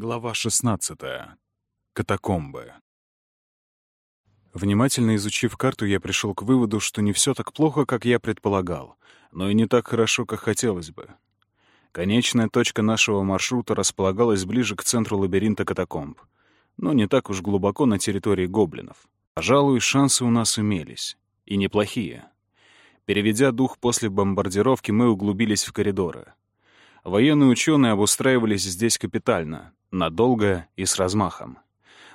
Глава 16. Катакомбы. Внимательно изучив карту, я пришел к выводу, что не все так плохо, как я предполагал, но и не так хорошо, как хотелось бы. Конечная точка нашего маршрута располагалась ближе к центру лабиринта катакомб, но не так уж глубоко на территории гоблинов. Пожалуй, шансы у нас имелись. И неплохие. Переведя дух после бомбардировки, мы углубились в коридоры. Военные ученые обустраивались здесь капитально, надолго и с размахом.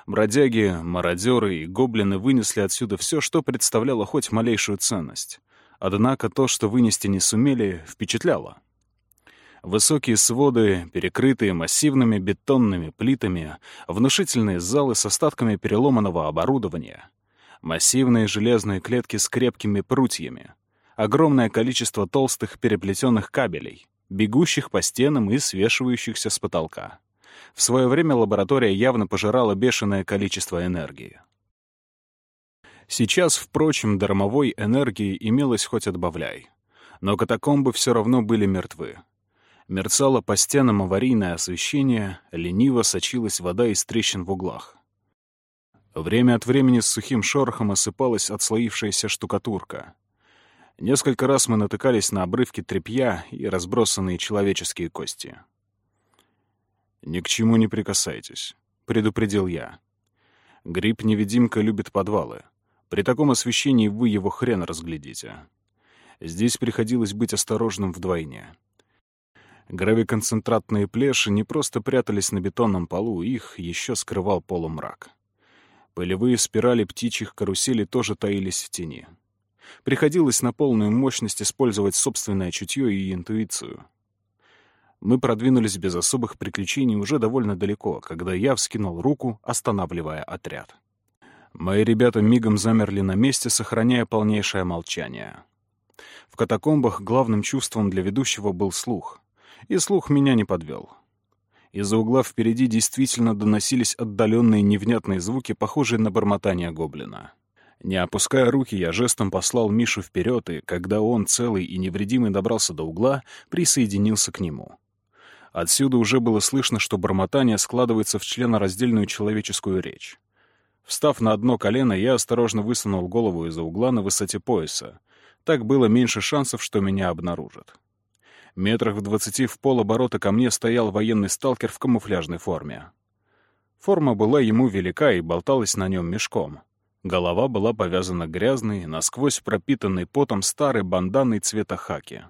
Бродяги, мародеры и гоблины вынесли отсюда все, что представляло хоть малейшую ценность. Однако то, что вынести не сумели, впечатляло. Высокие своды, перекрытые массивными бетонными плитами, внушительные залы с остатками переломанного оборудования, массивные железные клетки с крепкими прутьями, огромное количество толстых переплетенных кабелей, бегущих по стенам и свешивающихся с потолка. В свое время лаборатория явно пожирала бешеное количество энергии. Сейчас, впрочем, дармовой энергии имелось хоть отбавляй. Но катакомбы все равно были мертвы. Мерцало по стенам аварийное освещение, лениво сочилась вода из трещин в углах. Время от времени с сухим шорохом осыпалась отслоившаяся штукатурка. Несколько раз мы натыкались на обрывки тряпья и разбросанные человеческие кости. «Ни к чему не прикасайтесь», — предупредил я. «Гриб-невидимка любит подвалы. При таком освещении вы его хрен разглядите. Здесь приходилось быть осторожным вдвойне». Гравиконцентратные плеши не просто прятались на бетонном полу, их еще скрывал полумрак. Пылевые спирали птичьих каруселей тоже таились в тени. Приходилось на полную мощность использовать собственное чутье и интуицию. Мы продвинулись без особых приключений уже довольно далеко, когда я вскинул руку, останавливая отряд. Мои ребята мигом замерли на месте, сохраняя полнейшее молчание. В катакомбах главным чувством для ведущего был слух. И слух меня не подвел. Из-за угла впереди действительно доносились отдаленные невнятные звуки, похожие на бормотание гоблина. Не опуская руки, я жестом послал Мишу вперед, и, когда он, целый и невредимый, добрался до угла, присоединился к нему. Отсюда уже было слышно, что бормотание складывается в членораздельную человеческую речь. Встав на одно колено, я осторожно высунул голову из-за угла на высоте пояса. Так было меньше шансов, что меня обнаружат. Метрах в двадцати в полоборота ко мне стоял военный сталкер в камуфляжной форме. Форма была ему велика и болталась на нем мешком. Голова была повязана грязной, насквозь пропитанной потом старой банданой цвета хаки.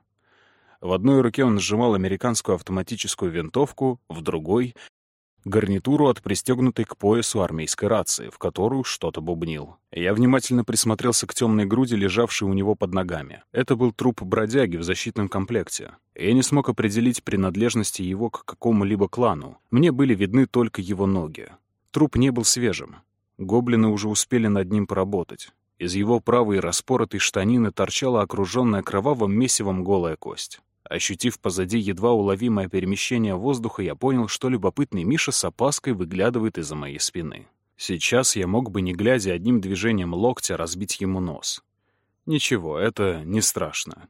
В одной руке он сжимал американскую автоматическую винтовку, в другой — гарнитуру от пристегнутой к поясу армейской рации, в которую что-то бубнил. Я внимательно присмотрелся к темной груди, лежавшей у него под ногами. Это был труп бродяги в защитном комплекте. Я не смог определить принадлежности его к какому-либо клану. Мне были видны только его ноги. Труп не был свежим. Гоблины уже успели над ним поработать. Из его правой распоротой штанины торчала окруженная кровавым месивом голая кость. Ощутив позади едва уловимое перемещение воздуха, я понял, что любопытный Миша с опаской выглядывает из-за моей спины. Сейчас я мог бы, не глядя, одним движением локтя разбить ему нос. Ничего, это не страшно.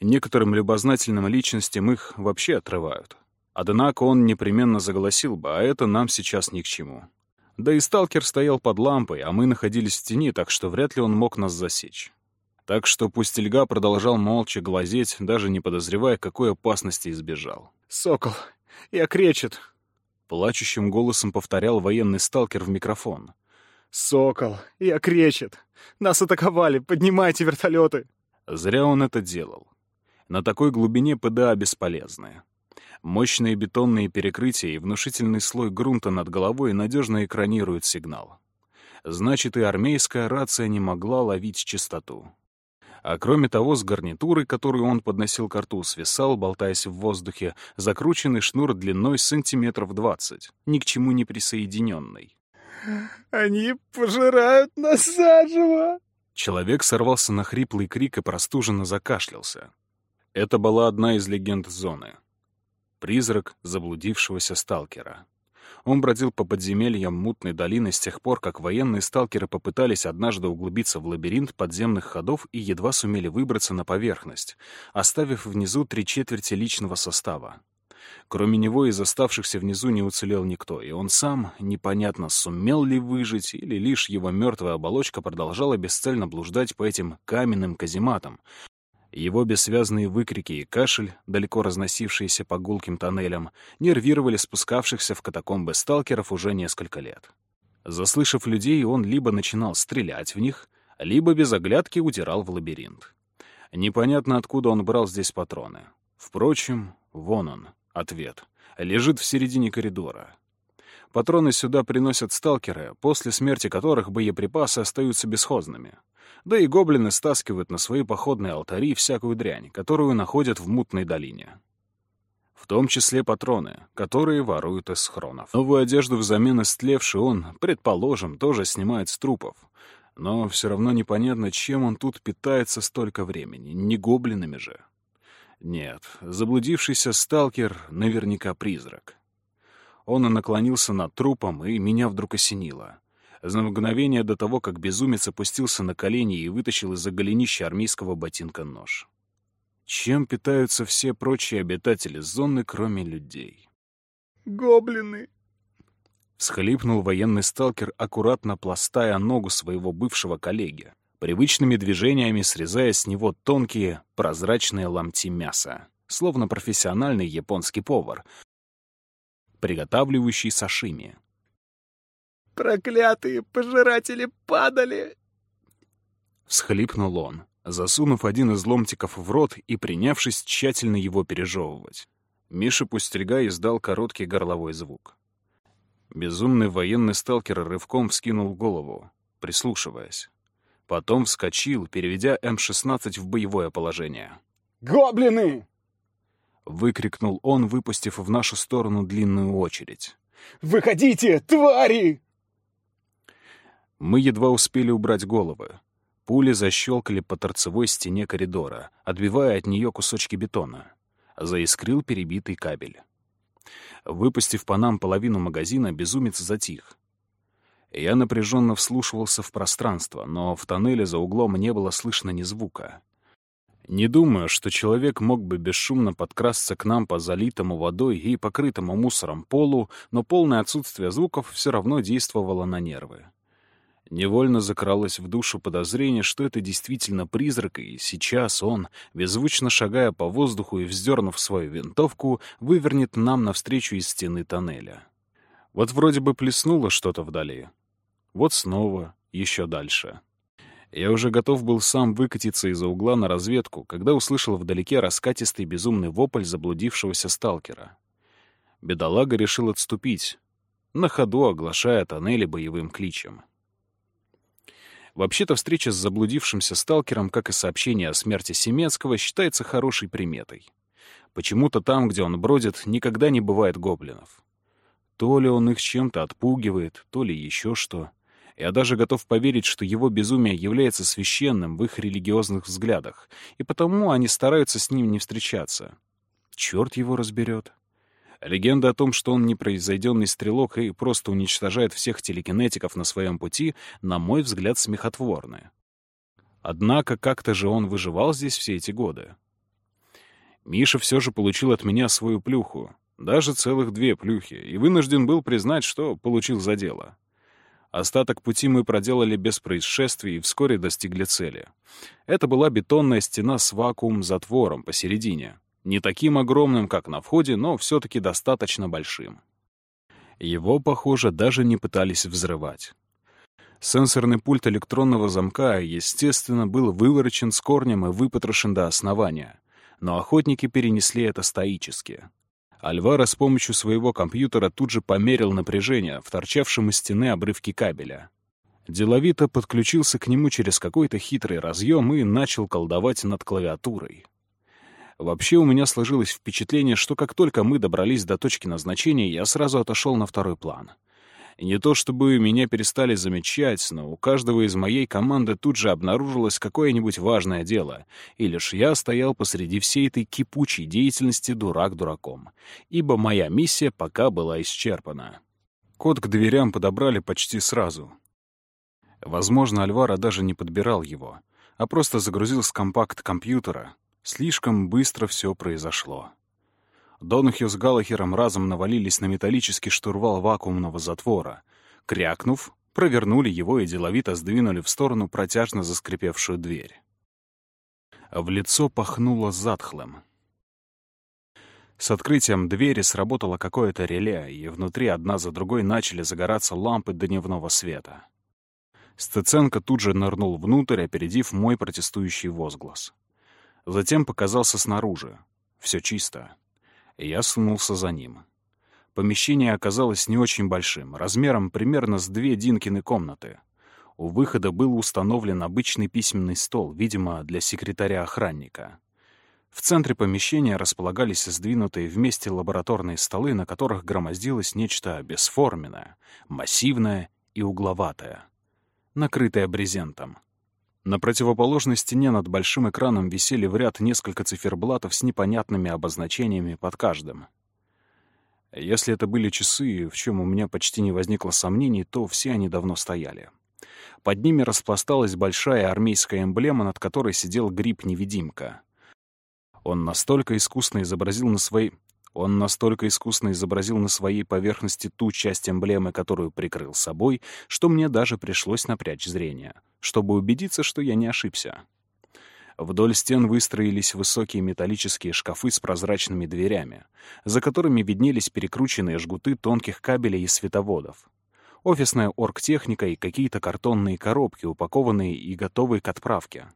Некоторым любознательным личностям их вообще отрывают. Однако он непременно заголосил бы, а это нам сейчас ни к чему. Да и сталкер стоял под лампой, а мы находились в тени, так что вряд ли он мог нас засечь. Так что Пустельга продолжал молча глазеть, даже не подозревая, какой опасности избежал. «Сокол, я кречет!» Плачущим голосом повторял военный сталкер в микрофон. «Сокол, я кречет! Нас атаковали! Поднимайте вертолеты!» Зря он это делал. На такой глубине ПДА бесполезны. Мощные бетонные перекрытия и внушительный слой грунта над головой надежно экранируют сигнал. Значит, и армейская рация не могла ловить частоту. А кроме того, с гарнитурой, которую он подносил к рту, свисал, болтаясь в воздухе, закрученный шнур длиной сантиметров двадцать, ни к чему не присоединенный. «Они пожирают нас заживо!» Человек сорвался на хриплый крик и простуженно закашлялся. Это была одна из легенд зоны. Призрак заблудившегося сталкера. Он бродил по подземельям мутной долины с тех пор, как военные сталкеры попытались однажды углубиться в лабиринт подземных ходов и едва сумели выбраться на поверхность, оставив внизу три четверти личного состава. Кроме него из оставшихся внизу не уцелел никто, и он сам, непонятно, сумел ли выжить, или лишь его мертвая оболочка продолжала бесцельно блуждать по этим каменным казематам. Его бессвязные выкрики и кашель, далеко разносившиеся по гулким тоннелям, нервировали спускавшихся в катакомбы сталкеров уже несколько лет. Заслышав людей, он либо начинал стрелять в них, либо без оглядки удирал в лабиринт. Непонятно, откуда он брал здесь патроны. Впрочем, вон он, ответ. Лежит в середине коридора. Патроны сюда приносят сталкеры, после смерти которых боеприпасы остаются бесхозными. Да и гоблины стаскивают на свои походные алтари всякую дрянь, которую находят в мутной долине. В том числе патроны, которые воруют из схронов. Новую одежду взамен истлевшей он, предположим, тоже снимает с трупов. Но все равно непонятно, чем он тут питается столько времени, не гоблинами же. Нет, заблудившийся сталкер наверняка призрак. Он наклонился над трупом, и меня вдруг осенило. За мгновение до того, как безумец опустился на колени и вытащил из-за голенища армейского ботинка нож. Чем питаются все прочие обитатели зоны, кроме людей? «Гоблины!» Схлипнул военный сталкер, аккуратно пластая ногу своего бывшего коллеги, привычными движениями срезая с него тонкие, прозрачные ломти мяса, словно профессиональный японский повар, приготавливающий сашими. «Проклятые пожиратели падали!» Всхлипнул он, засунув один из ломтиков в рот и принявшись тщательно его пережевывать. Миша Пустельга издал короткий горловой звук. Безумный военный сталкер рывком вскинул голову, прислушиваясь. Потом вскочил, переведя М-16 в боевое положение. «Гоблины!» — выкрикнул он, выпустив в нашу сторону длинную очередь. «Выходите, твари!» Мы едва успели убрать головы. Пули защелкали по торцевой стене коридора, отбивая от нее кусочки бетона. Заискрил перебитый кабель. Выпустив по нам половину магазина, безумец затих. Я напряженно вслушивался в пространство, но в тоннеле за углом не было слышно ни звука. Не думаю, что человек мог бы бесшумно подкрасться к нам по залитому водой и покрытому мусором полу, но полное отсутствие звуков все равно действовало на нервы. Невольно закралось в душу подозрение, что это действительно призрак, и сейчас он, беззвучно шагая по воздуху и вздернув свою винтовку, вывернет нам навстречу из стены тоннеля. Вот вроде бы плеснуло что-то вдали. Вот снова, еще дальше. Я уже готов был сам выкатиться из-за угла на разведку, когда услышал вдалеке раскатистый безумный вопль заблудившегося сталкера. Бедолага решил отступить, на ходу оглашая тоннели боевым кличем. Вообще-то встреча с заблудившимся сталкером, как и сообщение о смерти Семецкого, считается хорошей приметой. Почему-то там, где он бродит, никогда не бывает гоблинов. То ли он их чем-то отпугивает, то ли еще что. Я даже готов поверить, что его безумие является священным в их религиозных взглядах, и потому они стараются с ним не встречаться. Черт его разберет. Легенда о том, что он непроизведенный стрелок и просто уничтожает всех телекинетиков на своем пути, на мой взгляд, смехотворная. Однако как-то же он выживал здесь все эти годы. Миша все же получил от меня свою плюху, даже целых две плюхи, и вынужден был признать, что получил за дело. Остаток пути мы проделали без происшествий и вскоре достигли цели. Это была бетонная стена с вакуум-затвором посередине, не таким огромным, как на входе, но все-таки достаточно большим. Его, похоже, даже не пытались взрывать. Сенсорный пульт электронного замка, естественно, был выворочен с корнем и выпотрошен до основания, но охотники перенесли это стоически. Альвара с помощью своего компьютера тут же померил напряжение в торчавшем из стены обрывке кабеля. Деловито подключился к нему через какой-то хитрый разъем и начал колдовать над клавиатурой. Вообще у меня сложилось впечатление, что как только мы добрались до точки назначения, я сразу отошел на второй план. Не то чтобы меня перестали замечать, но у каждого из моей команды тут же обнаружилось какое-нибудь важное дело, и лишь я стоял посреди всей этой кипучей деятельности дурак дураком, ибо моя миссия пока была исчерпана. Код к дверям подобрали почти сразу. Возможно, Альвара даже не подбирал его, а просто загрузил с компакт компьютера, Слишком быстро все произошло. Донахью с Галахером разом навалились на металлический штурвал вакуумного затвора. Крякнув, провернули его и деловито сдвинули в сторону протяжно заскрипевшую дверь. В лицо пахнуло затхлым. С открытием двери сработало какое-то реле, и внутри одна за другой начали загораться лампы дневного света. Стеценко тут же нырнул внутрь, опередив мой протестующий возглас. Затем показался снаружи. Все чисто. Я сунулся за ним. Помещение оказалось не очень большим, размером примерно с две Динкины комнаты. У выхода был установлен обычный письменный стол, видимо, для секретаря-охранника. В центре помещения располагались сдвинутые вместе лабораторные столы, на которых громоздилось нечто бесформенное, массивное и угловатое, накрытое брезентом. На противоположной стене над большим экраном висели в ряд несколько циферблатов с непонятными обозначениями под каждым. Если это были часы, в чем у меня почти не возникло сомнений, то все они давно стояли. Под ними распласталась большая армейская эмблема, над которой сидел гриб-невидимка. Он настолько искусно изобразил на своей... Он настолько искусно изобразил на своей поверхности ту часть эмблемы, которую прикрыл собой, что мне даже пришлось напрячь зрение, чтобы убедиться, что я не ошибся. Вдоль стен выстроились высокие металлические шкафы с прозрачными дверями, за которыми виднелись перекрученные жгуты тонких кабелей и световодов. Офисная оргтехника и какие-то картонные коробки, упакованные и готовые к отправке.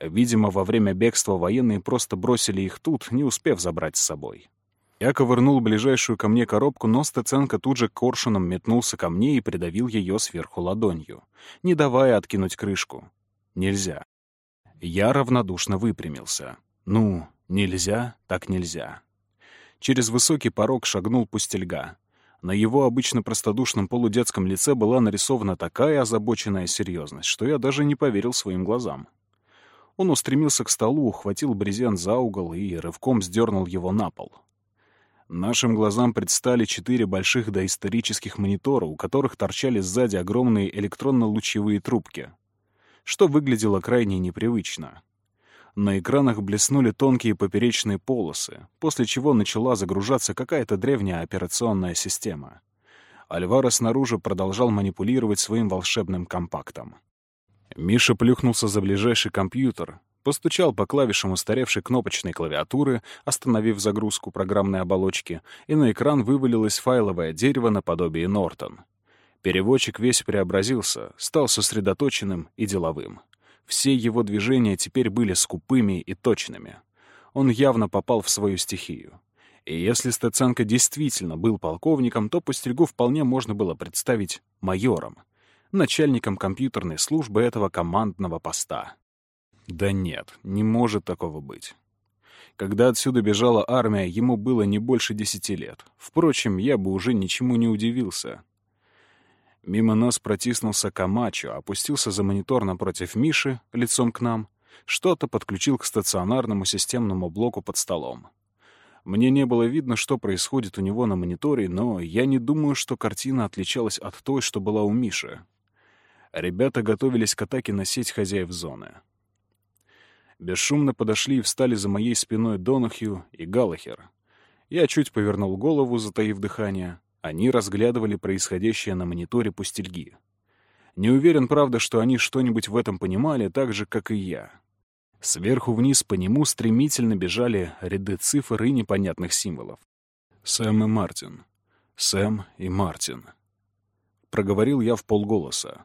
Видимо, во время бегства военные просто бросили их тут, не успев забрать с собой. Я ковырнул ближайшую ко мне коробку, но Стеценко тут же коршуном метнулся ко мне и придавил ее сверху ладонью, не давая откинуть крышку. Нельзя. Я равнодушно выпрямился. Ну, нельзя, так нельзя. Через высокий порог шагнул пустельга. На его обычно простодушном полудетском лице была нарисована такая озабоченная серьезность, что я даже не поверил своим глазам. Он устремился к столу, ухватил брезент за угол и рывком сдернул его на пол. Нашим глазам предстали четыре больших доисторических монитора, у которых торчали сзади огромные электронно-лучевые трубки, что выглядело крайне непривычно. На экранах блеснули тонкие поперечные полосы, после чего начала загружаться какая-то древняя операционная система. Альвара снаружи продолжал манипулировать своим волшебным компактом. Миша плюхнулся за ближайший компьютер, постучал по клавишам устаревшей кнопочной клавиатуры, остановив загрузку программной оболочки, и на экран вывалилось файловое дерево наподобие Нортон. Переводчик весь преобразился, стал сосредоточенным и деловым. Все его движения теперь были скупыми и точными. Он явно попал в свою стихию. И если Стеценко действительно был полковником, то Пустельгу вполне можно было представить майором — начальником компьютерной службы этого командного поста. Да нет, не может такого быть. Когда отсюда бежала армия, ему было не больше десяти лет. Впрочем, я бы уже ничему не удивился. Мимо нас протиснулся Камачо, опустился за монитор напротив Миши, лицом к нам, что-то подключил к стационарному системному блоку под столом. Мне не было видно, что происходит у него на мониторе, но я не думаю, что картина отличалась от той, что была у Миши. Ребята готовились к атаке на сеть хозяев зоны. Бесшумно подошли и встали за моей спиной Донахью и Галахер. Я чуть повернул голову, затаив дыхание. Они разглядывали происходящее на мониторе пустельги. Не уверен, правда, что они что-нибудь в этом понимали, так же, как и я. Сверху вниз по нему стремительно бежали ряды цифр и непонятных символов. «Сэм и Мартин. Сэм и Мартин». Проговорил я в полголоса.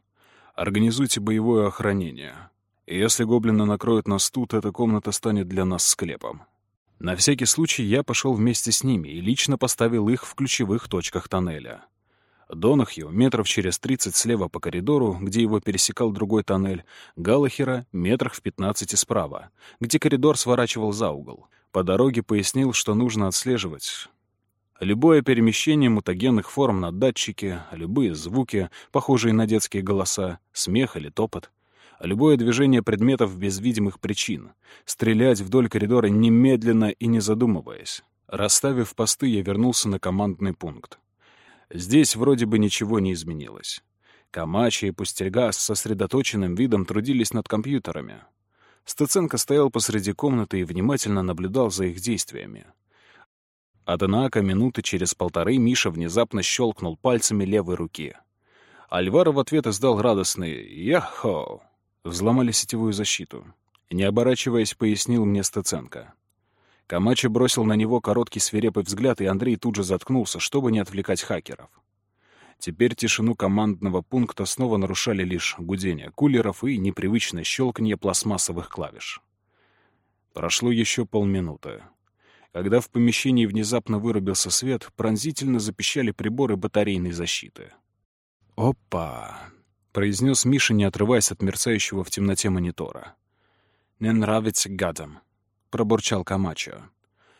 Организуйте боевое охранение. Если гоблины накроют нас тут, эта комната станет для нас склепом. На всякий случай я пошел вместе с ними и лично поставил их в ключевых точках тоннеля. Донахью метров через 30 слева по коридору, где его пересекал другой тоннель, Галахера метрах в 15 справа, где коридор сворачивал за угол. По дороге пояснил, что нужно отслеживать Любое перемещение мутагенных форм на датчике, любые звуки, похожие на детские голоса, смех или топот, любое движение предметов без видимых причин, стрелять вдоль коридора немедленно и не задумываясь. Расставив посты, я вернулся на командный пункт. Здесь вроде бы ничего не изменилось. Камачи и Пустельга с сосредоточенным видом трудились над компьютерами. Стаценко стоял посреди комнаты и внимательно наблюдал за их действиями. Однако минуты через полторы Миша внезапно щелкнул пальцами левой руки. Альваро в ответ издал радостный «Яхо!» Взломали сетевую защиту. Не оборачиваясь, пояснил мне Стеценко. Камачи бросил на него короткий свирепый взгляд, и Андрей тут же заткнулся, чтобы не отвлекать хакеров. Теперь тишину командного пункта снова нарушали лишь гудение кулеров и непривычное щелканье пластмассовых клавиш. Прошло еще полминуты. Когда в помещении внезапно вырубился свет, пронзительно запищали приборы батарейной защиты. «Опа!» — произнес Миша, не отрываясь от мерцающего в темноте монитора. «Не нравится гадам», — пробурчал Камачо.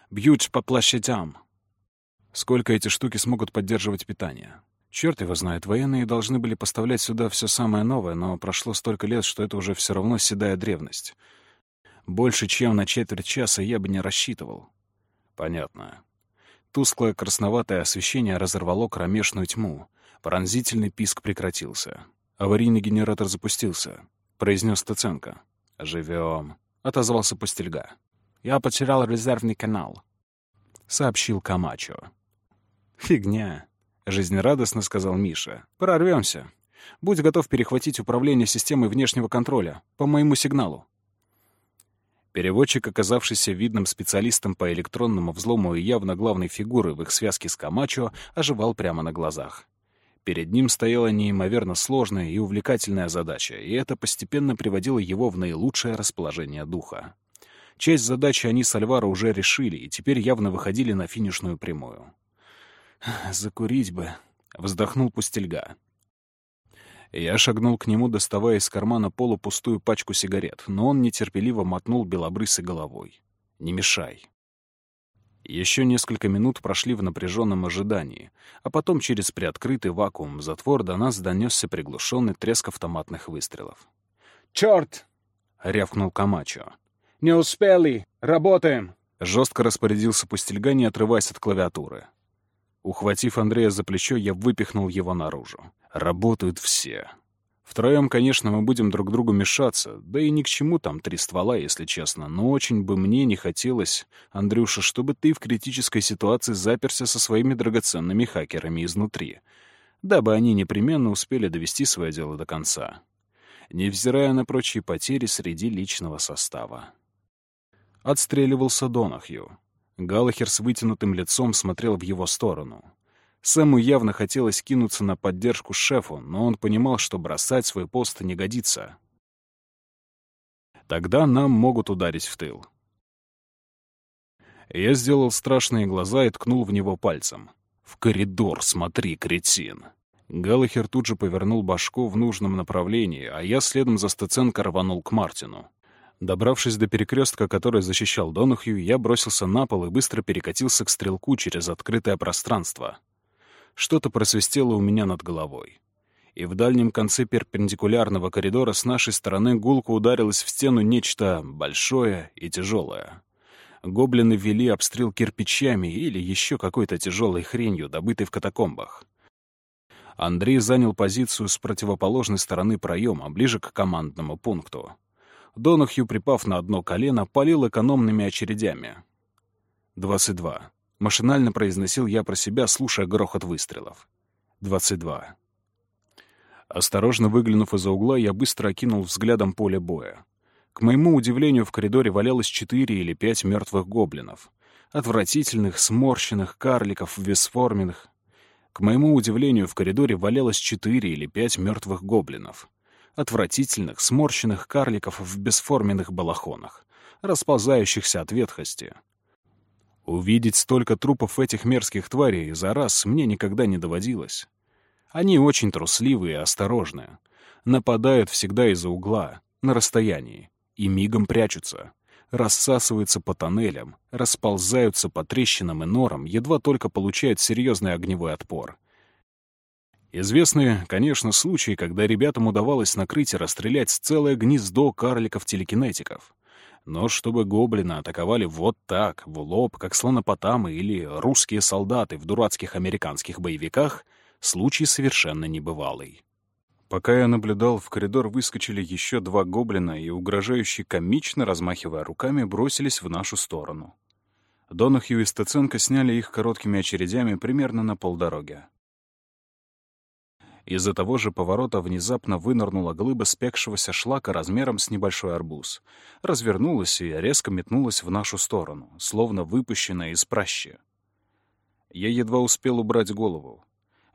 «Бьют по площадям». Сколько эти штуки смогут поддерживать питание? Черт его знает, военные должны были поставлять сюда все самое новое, но прошло столько лет, что это уже все равно седая древность. Больше, чем на четверть часа я бы не рассчитывал. Понятно. Тусклое красноватое освещение разорвало кромешную тьму. Пронзительный писк прекратился. Аварийный генератор запустился, — произнес Стеценко. «Живем», — отозвался Пустельга. «Я потерял резервный канал», — сообщил Камачо. «Фигня», — жизнерадостно сказал Миша. «Прорвемся. Будь готов перехватить управление системой внешнего контроля по моему сигналу». Переводчик, оказавшийся видным специалистом по электронному взлому и явно главной фигурой в их связке с Камачо, оживал прямо на глазах. Перед ним стояла неимоверно сложная и увлекательная задача, и это постепенно приводило его в наилучшее расположение духа. Часть задачи они с Альваро уже решили, и теперь явно выходили на финишную прямую. «Закурить бы», — вздохнул Пустельга. Я шагнул к нему, доставая из кармана полупустую пачку сигарет, но он нетерпеливо мотнул белобрысой головой. «Не мешай». Еще несколько минут прошли в напряженном ожидании, а потом через приоткрытый вакуум затвор до нас донесся приглушенный треск автоматных выстрелов. «Черт!» — рявкнул Камачо. «Не успели! Работаем!» Жестко распорядился Пустельга, не отрываясь от клавиатуры. Ухватив Андрея за плечо, я выпихнул его наружу. Работают все. Втроем, конечно, мы будем друг другу мешаться, да и ни к чему там три ствола, если честно, но очень бы мне не хотелось, Андрюша, чтобы ты в критической ситуации заперся со своими драгоценными хакерами изнутри, дабы они непременно успели довести свое дело до конца, невзирая на прочие потери среди личного состава. Отстреливался Донахью. Галахер с вытянутым лицом смотрел в его сторону. Сэму явно хотелось кинуться на поддержку шефу, но он понимал, что бросать свой пост не годится. Тогда нам могут ударить в тыл. Я сделал страшные глаза и ткнул в него пальцем. «В коридор смотри, кретин!» Галахер тут же повернул башку в нужном направлении, а я следом за Стеценко рванул к Мартину. Добравшись до перекрестка, который защищал Донахью, я бросился на пол и быстро перекатился к стрелку через открытое пространство. Что-то просвистело у меня над головой. И в дальнем конце перпендикулярного коридора с нашей стороны гулко ударилось в стену нечто большое и тяжелое. Гоблины вели обстрел кирпичами или еще какой-то тяжелой хренью, добытой в катакомбах. Андрей занял позицию с противоположной стороны проема, ближе к командному пункту. Донахью, припав на одно колено, палил экономными очередями. «Двадцать два». Машинально произносил я про себя, слушая грохот выстрелов. «Двадцать два». Осторожно выглянув из-за угла, я быстро окинул взглядом поле боя. К моему удивлению, в коридоре валялось четыре или пять мертвых гоблинов. Отвратительных, сморщенных, карликов, бесформенных. К моему удивлению, в коридоре валялось четыре или пять мертвых гоблинов отвратительных, сморщенных карликов в бесформенных балахонах, расползающихся от ветхости. Увидеть столько трупов этих мерзких тварей за раз мне никогда не доводилось. Они очень трусливые и осторожные. Нападают всегда из-за угла, на расстоянии, и мигом прячутся. Рассасываются по тоннелям, расползаются по трещинам и норам, едва только получают серьезный огневой отпор. Известны, конечно, случаи, когда ребятам удавалось накрыть и расстрелять целое гнездо карликов-телекинетиков. Но чтобы гоблина атаковали вот так, в лоб, как слонопотамы или русские солдаты в дурацких американских боевиках, случай совершенно небывалый. Пока я наблюдал, в коридор выскочили еще два гоблина и, угрожающе комично размахивая руками, бросились в нашу сторону. Донахью и Стеценко сняли их короткими очередями примерно на полдороги. Из-за того же поворота внезапно вынырнула глыба спекшегося шлака размером с небольшой арбуз. Развернулась и резко метнулась в нашу сторону, словно выпущенная из пращи. Я едва успел убрать голову.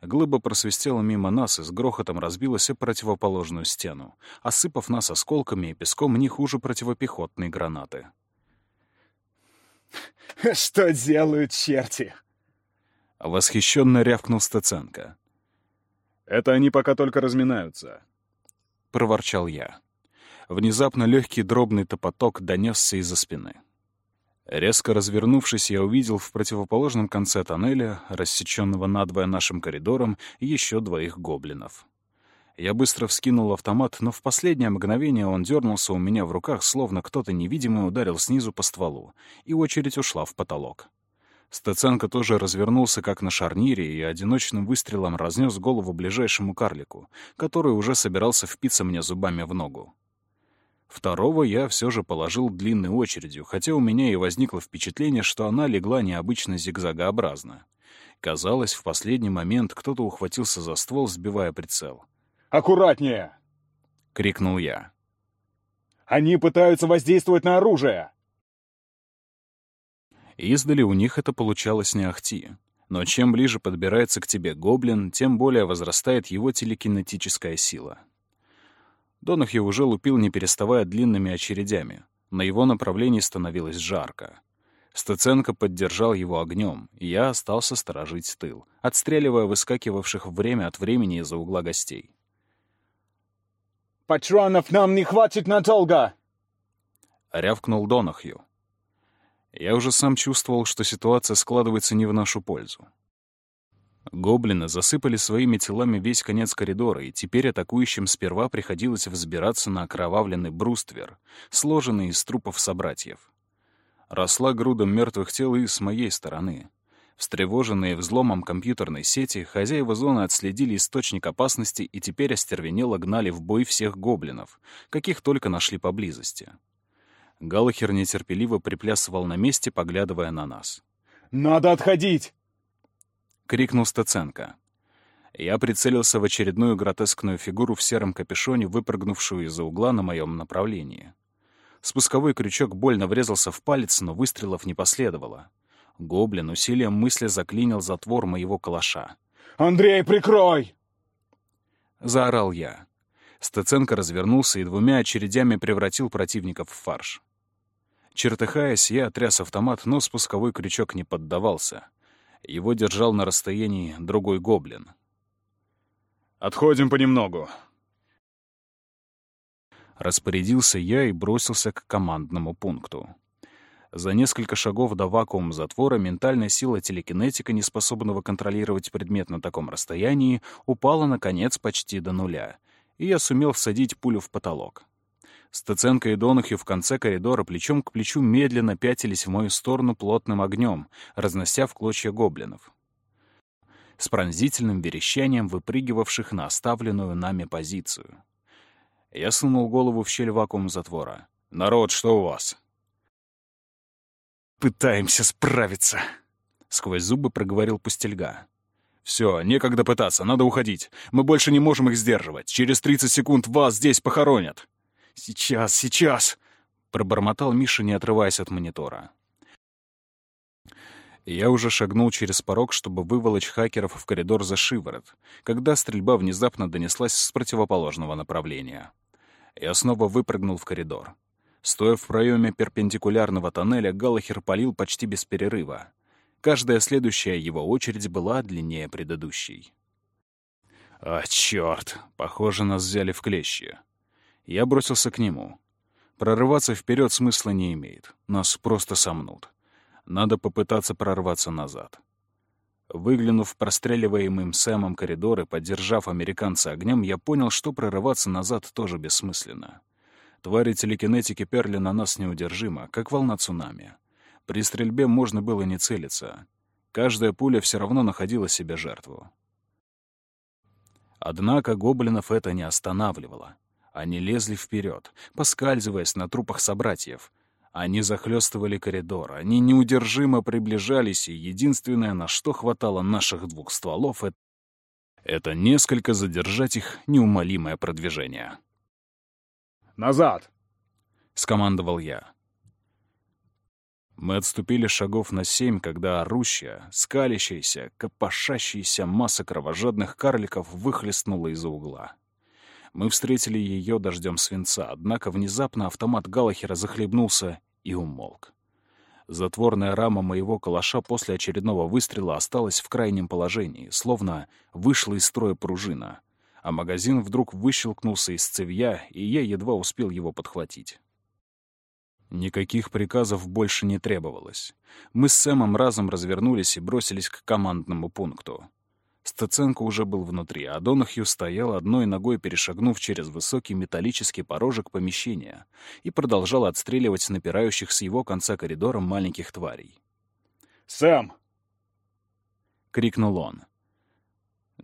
Глыба просвистела мимо нас и с грохотом разбилась о противоположную стену, осыпав нас осколками и песком не хуже противопехотной гранаты. «Что делают черти?» Восхищенно рявкнул Стеценко. «Это они пока только разминаются», — проворчал я. Внезапно легкий дробный топоток донесся из-за спины. Резко развернувшись, я увидел в противоположном конце тоннеля, рассеченного надвое нашим коридором, еще двоих гоблинов. Я быстро вскинул автомат, но в последнее мгновение он дернулся у меня в руках, словно кто-то невидимый ударил снизу по стволу, и очередь ушла в потолок. Стеценко тоже развернулся как на шарнире и одиночным выстрелом разнес голову ближайшему карлику, который уже собирался впиться мне зубами в ногу. Второго я все же положил длинной очередью, хотя у меня и возникло впечатление, что она легла необычно зигзагообразно. Казалось, в последний момент кто-то ухватился за ствол, сбивая прицел. Аккуратнее!» — крикнул я. «Они пытаются воздействовать на оружие!» Издали у них это получалось не ахти. Но чем ближе подбирается к тебе гоблин, тем более возрастает его телекинетическая сила. Донахью уже лупил, не переставая длинными очередями. На его направлении становилось жарко. Стеценко поддержал его огнем, и я остался сторожить тыл, отстреливая выскакивавших время от времени из-за угла гостей. «Патронов нам не хватит надолго!» — рявкнул Донахью. Я уже сам чувствовал, что ситуация складывается не в нашу пользу. Гоблины засыпали своими телами весь конец коридора, и теперь атакующим сперва приходилось взбираться на окровавленный бруствер, сложенный из трупов собратьев. Росла груда мертвых тел и с моей стороны. Встревоженные взломом компьютерной сети, хозяева зоны отследили источник опасности и теперь остервенело гнали в бой всех гоблинов, каких только нашли поблизости. Галахер нетерпеливо приплясывал на месте, поглядывая на нас. «Надо отходить!» — крикнул Стаценко. Я прицелился в очередную гротескную фигуру в сером капюшоне, выпрыгнувшую из-за угла на моем направлении. Спусковой крючок больно врезался в палец, но выстрелов не последовало. Гоблин усилием мысли заклинил затвор моего калаша. «Андрей, прикрой!» Заорал я. Стеценко развернулся и двумя очередями превратил противников в фарш. Чертыхаясь, я тряс автомат, но спусковой крючок не поддавался. Его держал на расстоянии другой гоблин. «Отходим понемногу», Распорядился я и бросился к командному пункту. За несколько шагов до вакуум затвора ментальная сила телекинетика, неспособного контролировать предмет на таком расстоянии, упала, наконец, почти до нуля, и я сумел всадить пулю в потолок. Стеценко и Донахью в конце коридора плечом к плечу медленно пятились в мою сторону плотным огнем, разнося в клочья гоблинов. С пронзительным верещанием выпрыгивавших на оставленную нами позицию. Я сунул голову в щель вакуум затвора. «Народ, что у вас?» «Пытаемся справиться», — сквозь зубы проговорил Пустельга. «Все, некогда пытаться, надо уходить. Мы больше не можем их сдерживать. Через 30 секунд вас здесь похоронят». «Сейчас, сейчас!» — пробормотал Миша, не отрываясь от монитора. Я уже шагнул через порог, чтобы выволочь хакеров в коридор за шиворот, когда стрельба внезапно донеслась с противоположного направления. Я снова выпрыгнул в коридор. Стоя в проеме перпендикулярного тоннеля, Галахер палил почти без перерыва. Каждая следующая его очередь была длиннее предыдущей. «А, чёрт! Похоже, нас взяли в клещи». Я бросился к нему. Прорываться вперед смысла не имеет. Нас просто сомнут. Надо попытаться прорваться назад. Выглянув простреливаемым Сэмом коридор и поддержав американца огнем, я понял, что прорываться назад тоже бессмысленно. Твари телекинетики перли на нас неудержимо, как волна цунами. При стрельбе можно было не целиться. Каждая пуля все равно находила себе жертву. Однако гоблинов это не останавливало. Они лезли вперед, поскальзываясь на трупах собратьев, Они захлестывали коридор, они неудержимо приближались, и единственное, на что хватало наших двух стволов, это, это несколько задержать их неумолимое продвижение. «Назад!» — скомандовал я. Мы отступили шагов на семь, когда орущая, скалящаяся, копошащаяся масса кровожадных карликов выхлестнула из-за угла. Мы встретили ее дождем свинца, однако внезапно автомат Галахера захлебнулся и умолк. Затворная рама моего калаша после очередного выстрела осталась в крайнем положении, словно вышла из строя пружина, а магазин вдруг выщелкнулся из цевья, и я едва успел его подхватить. Никаких приказов больше не требовалось. Мы с Сэмом разом развернулись и бросились к командному пункту. Стаценко уже был внутри, а Донахью стоял одной ногой, перешагнув через высокий металлический порожек помещения, и продолжал отстреливать напирающих с его конца коридора маленьких тварей. «Сэм!» — крикнул он.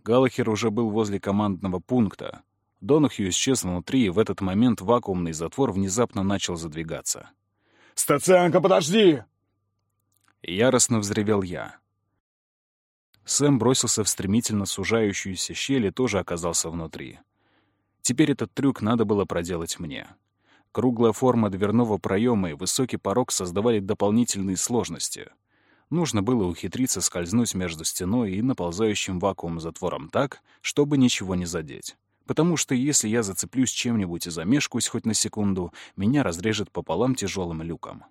Галахер уже был возле командного пункта. Донахью исчез внутри, и в этот момент вакуумный затвор внезапно начал задвигаться. «Стаценко, подожди!» Яростно взревел я. Сэм бросился в стремительно сужающуюся щель и тоже оказался внутри. Теперь этот трюк надо было проделать мне. Круглая форма дверного проема и высокий порог создавали дополнительные сложности. Нужно было ухитриться скользнуть между стеной и наползающим вакуум затвором так, чтобы ничего не задеть. Потому что если я зацеплюсь чем-нибудь и замешкаюсь хоть на секунду, меня разрежет пополам тяжелым люком.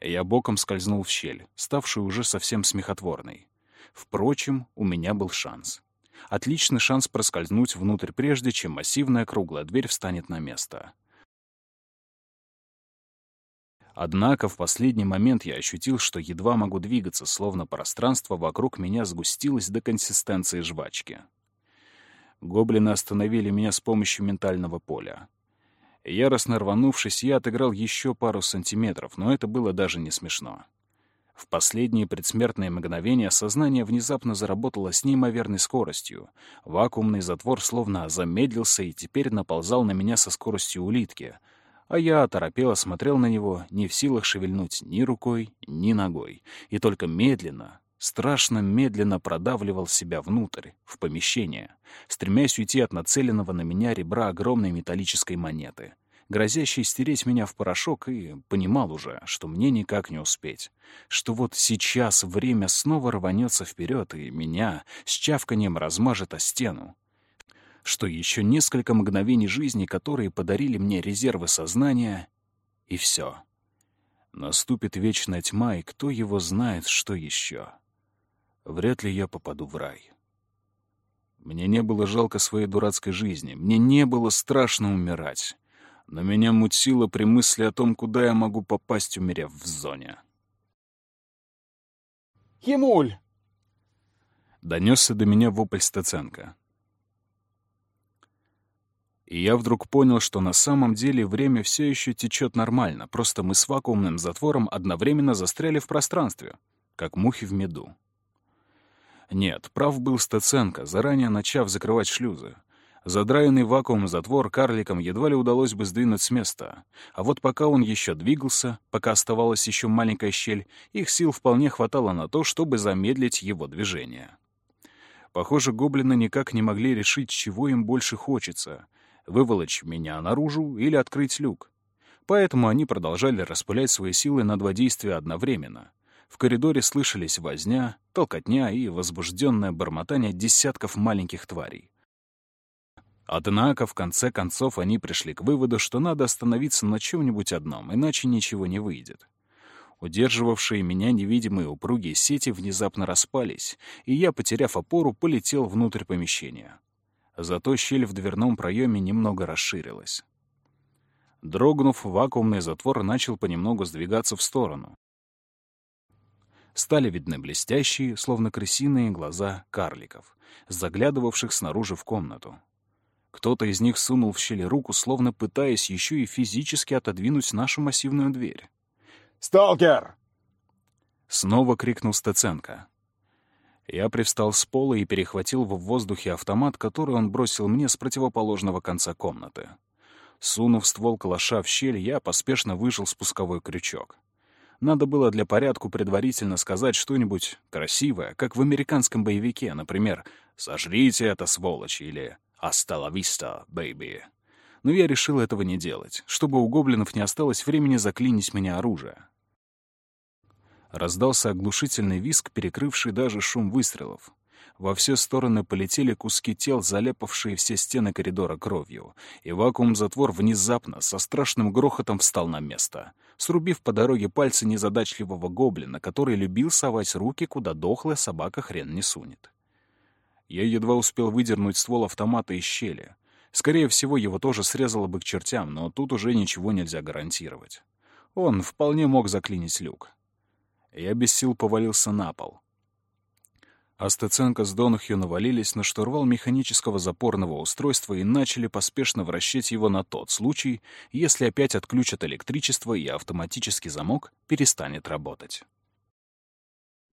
Я боком скользнул в щель, ставшую уже совсем смехотворной. Впрочем, у меня был шанс. Отличный шанс проскользнуть внутрь прежде, чем массивная круглая дверь встанет на место. Однако в последний момент я ощутил, что едва могу двигаться, словно пространство вокруг меня сгустилось до консистенции жвачки. Гоблины остановили меня с помощью ментального поля. Яростно рванувшись, я отыграл еще пару сантиметров, но это было даже не смешно. В последние предсмертные мгновения сознание внезапно заработало с неимоверной скоростью. Вакуумный затвор словно замедлился и теперь наползал на меня со скоростью улитки. А я оторопело смотрел на него, не в силах шевельнуть ни рукой, ни ногой. И только медленно, страшно медленно продавливал себя внутрь, в помещение, стремясь уйти от нацеленного на меня ребра огромной металлической монеты — грозящий стереть меня в порошок, и понимал уже, что мне никак не успеть. Что вот сейчас время снова рванется вперед, и меня с чавканием размажет о стену. Что еще несколько мгновений жизни, которые подарили мне резервы сознания, и все. Наступит вечная тьма, и кто его знает, что еще. Вряд ли я попаду в рай. Мне не было жалко своей дурацкой жизни. Мне не было страшно умирать но меня мутило при мысли о том, куда я могу попасть, умерев в зоне. «Химуль!» Донесся до меня вопль Стаценко. И я вдруг понял, что на самом деле время все еще течет нормально, просто мы с вакуумным затвором одновременно застряли в пространстве, как мухи в меду. Нет, прав был Стаценко, заранее начав закрывать шлюзы. Задраенный вакуум затвор карликам едва ли удалось бы сдвинуть с места. А вот пока он еще двигался, пока оставалась еще маленькая щель, их сил вполне хватало на то, чтобы замедлить его движение. Похоже, гоблины никак не могли решить, чего им больше хочется — выволочь меня наружу или открыть люк. Поэтому они продолжали распылять свои силы на два действия одновременно. В коридоре слышались возня, толкотня и возбужденное бормотание десятков маленьких тварей. Однако, в конце концов, они пришли к выводу, что надо остановиться на чем-нибудь одном, иначе ничего не выйдет. Удерживавшие меня невидимые упругие сети внезапно распались, и я, потеряв опору, полетел внутрь помещения. Зато щель в дверном проеме немного расширилась. Дрогнув, вакуумный затвор начал понемногу сдвигаться в сторону. Стали видны блестящие, словно крысиные глаза карликов, заглядывавших снаружи в комнату. Кто-то из них сунул в щели руку, словно пытаясь еще и физически отодвинуть нашу массивную дверь. «Сталкер!» Снова крикнул Стеценко. Я привстал с пола и перехватил в воздухе автомат, который он бросил мне с противоположного конца комнаты. Сунув ствол калаша в щель, я поспешно выжил спусковой крючок. Надо было для порядку предварительно сказать что-нибудь красивое, как в американском боевике, например, «Сожрите это, сволочь» или «Hasta la vista, baby». Но я решил этого не делать, чтобы у гоблинов не осталось времени заклинить меня оружие. Раздался оглушительный визг, перекрывший даже шум выстрелов. Во все стороны полетели куски тел, залепавшие все стены коридора кровью, и вакуум-затвор внезапно, со страшным грохотом встал на место, срубив по дороге пальцы незадачливого гоблина, который любил совать руки, куда дохлая собака хрен не сунет. Я едва успел выдернуть ствол автомата из щели. Скорее всего, его тоже срезало бы к чертям, но тут уже ничего нельзя гарантировать. Он вполне мог заклинить люк. Я без сил повалился на пол. Астеценко с Донахью навалились на штурвал механического запорного устройства и начали поспешно вращать его на тот случай, если опять отключат электричество и автоматический замок перестанет работать.